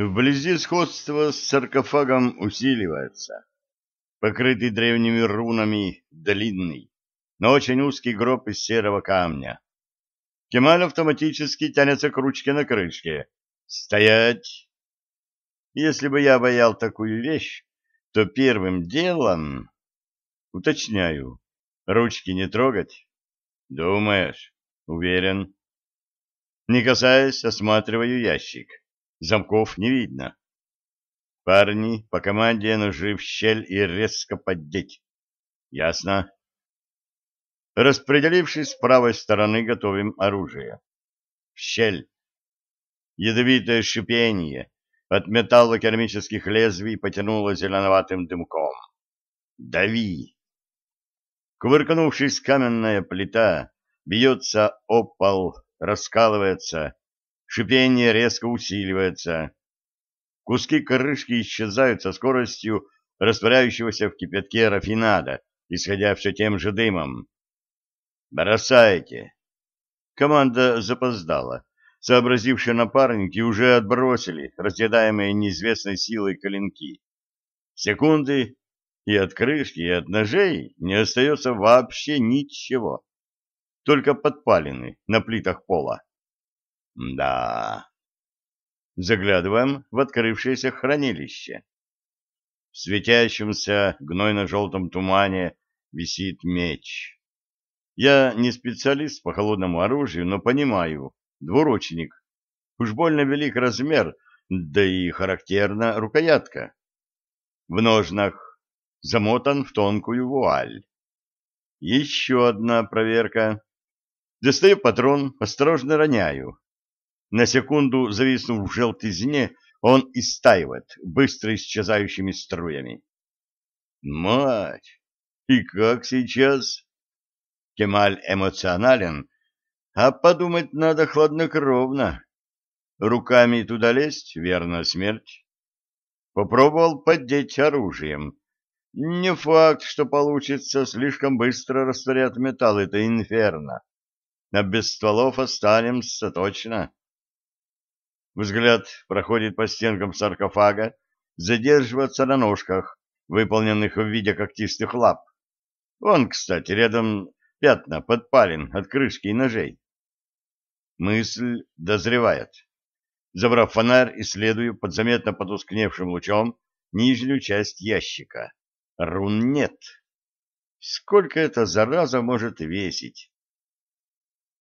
Вблизи сходство с саркофагом усиливается. Покрытый древними рунами, длинный, но очень узкий гроб из серого камня. Кемаль автоматически тянется к ручке на крышке. «Стоять!» Если бы я боял такую вещь, то первым делом... Уточняю, ручки не трогать? Думаешь? Уверен. Не касаясь, осматриваю ящик. Замков не видно. Парни, по команде ножи в щель и резко поддеть. Ясно. Распределившись с правой стороны, готовим оружие. В щель. Ядовитое шипение от металлокермических лезвий потянуло зеленоватым дымком. Дави! Кувыркнувшись, каменная плита бьется о пол, раскалывается, Шипение резко усиливается. Куски крышки исчезают со скоростью растворяющегося в кипятке рафинада, исходя все тем же дымом. «Бросайте!» Команда запоздала. Сообразившие напарники уже отбросили разъедаемые неизвестной силой коленки. Секунды, и от крышки, и от ножей не остается вообще ничего. Только подпалины на плитах пола. Да. Заглядываем в открывшееся хранилище. В светящемся гнойно-желтом тумане висит меч. Я не специалист по холодному оружию, но понимаю, двуручник. Уж больно велик размер, да и характерна рукоятка. В ножнах замотан в тонкую вуаль. Еще одна проверка. Достаю патрон, осторожно роняю. На секунду зависнув в желтизне, он истаивает быстро исчезающими струями. Мать! И как сейчас? Кемаль эмоционален, а подумать надо хладнокровно. Руками туда лезть — верно смерть. Попробовал поддеть оружием. Не факт, что получится, слишком быстро растворят металл, это инферно. А без стволов останемся точно. Взгляд проходит по стенкам саркофага, задерживается на ножках, выполненных в виде когтистых лап. Вон, кстати, рядом пятна подпалин от крышки и ножей. Мысль дозревает. Забрав фонарь, исследую под заметно потускневшим лучом нижнюю часть ящика. Рун нет. Сколько эта зараза может весить?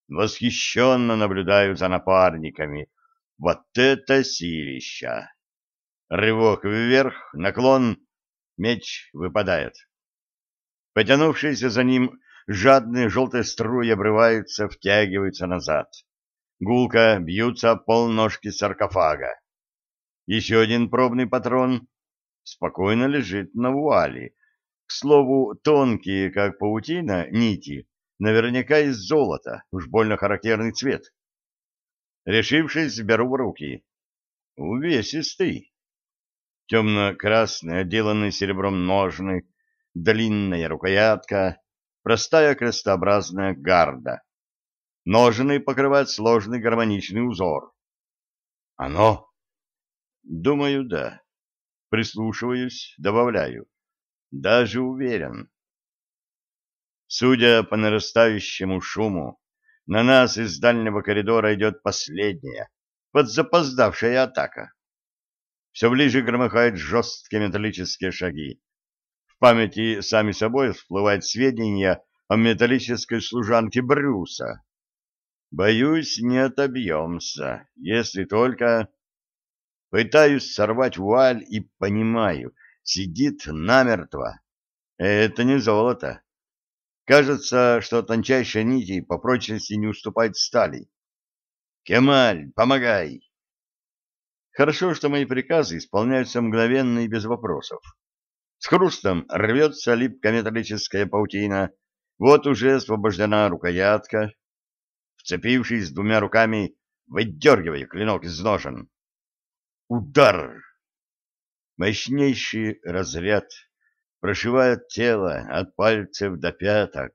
Восхищенно наблюдаю за напарниками, вот это силища! Рывок вверх, наклон, меч выпадает. Потянувшиеся за ним жадные желтые струи обрываются, втягиваются назад. Гулко бьются полножки саркофага. Еще один пробный патрон спокойно лежит на вуале. К слову, тонкие, как паутина, нити, наверняка из золота, уж больно характерный цвет. Решившись, беру в руки. Увесистый. Темно-красный, отделанный серебром ножны, длинная рукоятка, простая крестообразная гарда. Ножны покрывают сложный гармоничный узор. Оно? Думаю, да. Прислушиваюсь, добавляю. Даже уверен. Судя по нарастающему шуму, на нас из дальнего коридора идет последняя, подзапоздавшая атака. Все ближе громыхают жесткие металлические шаги. В памяти сами собой всплывают сведения о металлической служанке Брюса. Боюсь, не отобьемся, если только... Пытаюсь сорвать вуаль и понимаю, сидит намертво. Это не золото. Кажется, что тончайшие нити по прочности не уступают стали. «Кемаль, помогай!» Хорошо, что мои приказы исполняются мгновенно и без вопросов. С хрустом рвется липкая металлическая паутина, вот уже освобождена рукоятка. Вцепившись двумя руками, выдергиваю клинок из ножен. Удар! Мощнейший разряд прошивает тело от пальцев до пяток,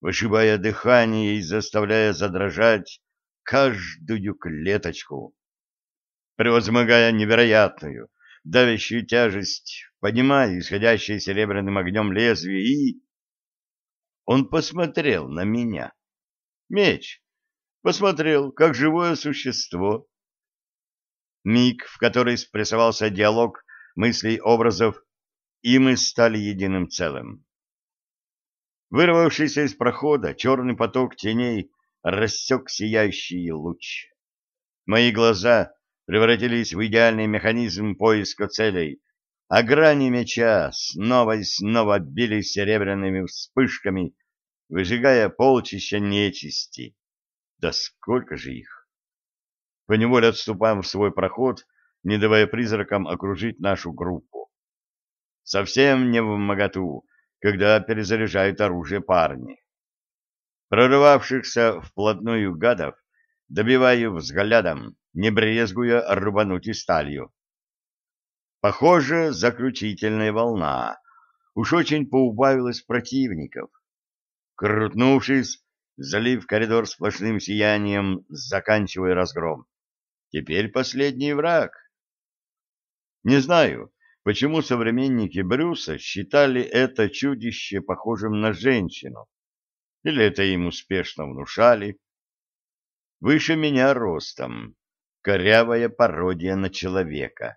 вышибая дыхание и заставляя задрожать каждую клеточку. превозмогая невероятную, давящую тяжесть, поднимая исходящее серебряным огнем лезвие и... Он посмотрел на меня. Меч. Посмотрел, как живое существо. Миг, в который спрессовался диалог мыслей, образов, и мы стали единым целым. Вырвавшийся из прохода, черный поток теней рассек сияющий луч. Мои глаза превратились в идеальный механизм поиска целей, а грани меча снова и снова били серебряными вспышками, выжигая полчища нечисти. Да сколько же их! Поневоле отступаем в свой проход, не давая призракам окружить нашу группу. Совсем не в моготу, когда перезаряжают оружие парни. Прорывавшихся вплотную гадов добиваю взглядом, не брезгуя рубануть и сталью. Похоже, заключительная волна. Уж очень поубавилось противников. Крутнувшись, залив коридор сплошным сиянием, заканчивая разгром. Теперь последний враг. Не знаю, почему современники Брюса считали это чудище похожим на женщину. Или это им успешно внушали. Выше меня ростом, корявая пародия на человека,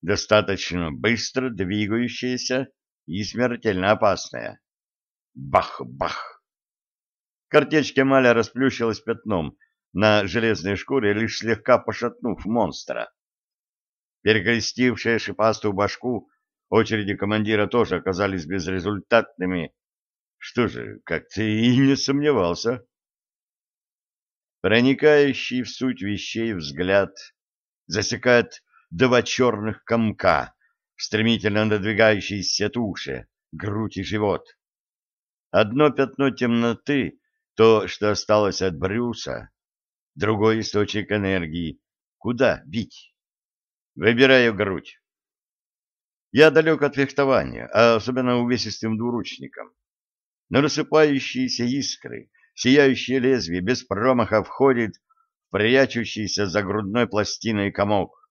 достаточно быстро двигающаяся и смертельно опасная. Бах-бах! Картечь Кемаля расплющилась пятном на железной шкуре, лишь слегка пошатнув монстра. Перекрестившие шипастую башку, очереди командира тоже оказались безрезультатными. Что же, как ты и не сомневался. Проникающий в суть вещей взгляд засекает два черных комка, стремительно надвигающиеся туши, грудь и живот. Одно пятно темноты, то, что осталось от Брюса, другой источник энергии. Куда бить? Выбираю грудь. Я далек от фехтования, а особенно увесистым двуручником. Но рассыпающиеся искры, сияющее лезвие без промаха входит в прячущийся за грудной пластиной комок.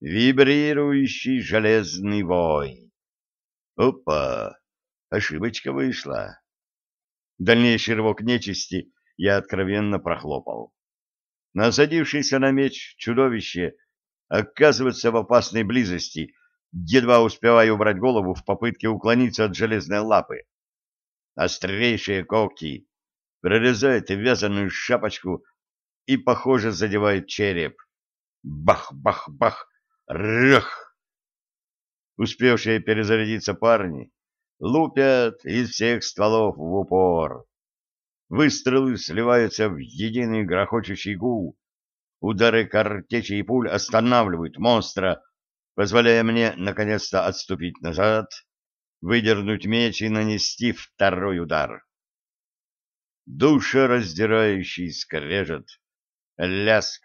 Вибрирующий железный вой. Опа! Ошибочка вышла. Дальнейший рывок нечисти я откровенно прохлопал. Насадившийся на меч чудовище оказывается в опасной близости, едва успеваю убрать голову в попытке уклониться от железной лапы. Острейшие когти прорезают вязаную шапочку и, похоже, задевают череп. Бах-бах-бах! Рых! Успевшие перезарядиться парни лупят из всех стволов в упор. Выстрелы сливаются в единый грохочущий гул, Удары картечи и пуль останавливают монстра, позволяя мне наконец-то отступить назад, выдернуть меч и нанести второй удар. Душераздирающий скрежет, ляск,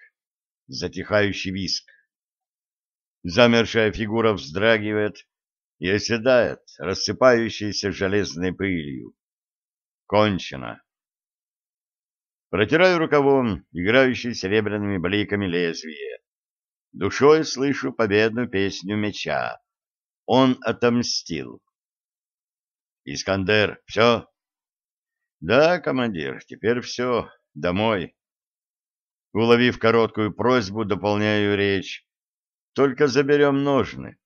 затихающий виск. Замершая фигура вздрагивает и оседает, рассыпающейся железной пылью. Кончено. Протираю рукавом играющий серебряными бликами лезвие. Душой слышу победную песню меча. Он отомстил. «Искандер, все?» «Да, командир, теперь все. Домой». Уловив короткую просьбу, дополняю речь. «Только заберем ножны».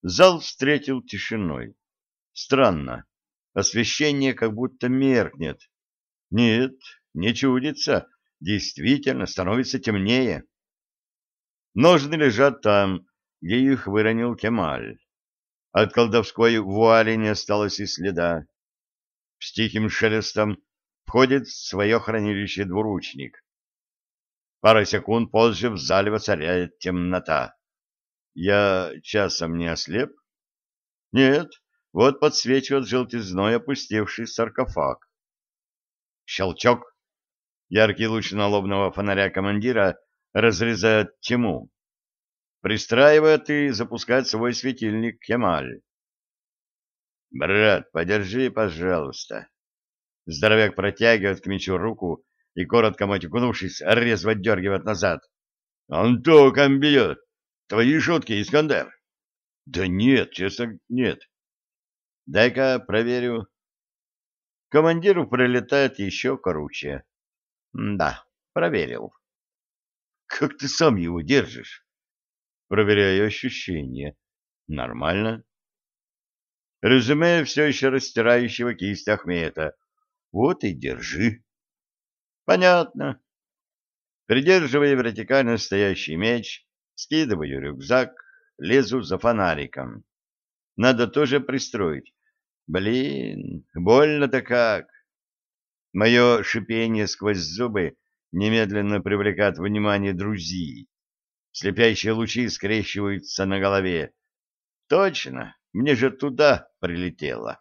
Зал встретил тишиной. Странно. Освещение как будто меркнет. Нет, не чудится, действительно становится темнее. Ножны лежат там, где их выронил Кемаль. От колдовской вуали не осталось и следа. С тихим шелестом входит в свое хранилище двуручник. Пара секунд позже в зале воцаряет темнота. Я часом не ослеп? Нет, вот подсвечивает желтизной опустевший саркофаг. Щелчок. Яркий луч налобного фонаря командира разрезает тьму. Пристраивает и запускает свой светильник Кемаль. «Брат, подержи, пожалуйста». Здоровяк протягивает к мечу руку и, коротко матюкнувшись, резво дергивает назад. Он током бьет. Твои шутки, Искандер. Да нет, честно, нет. Дай-ка проверю. Командиру прилетает еще короче. Да, проверил. Как ты сам его держишь? Проверяю ощущения. Нормально. Резюме все еще растирающего кисть Ахмета. Вот и держи. Понятно. Придерживая вертикально стоящий меч, скидываю рюкзак, лезу за фонариком. Надо тоже пристроить. Блин, больно-то как. Мое шипение сквозь зубы немедленно привлекает внимание друзей. Слепящие лучи скрещиваются на голове. Точно, мне же туда прилетело.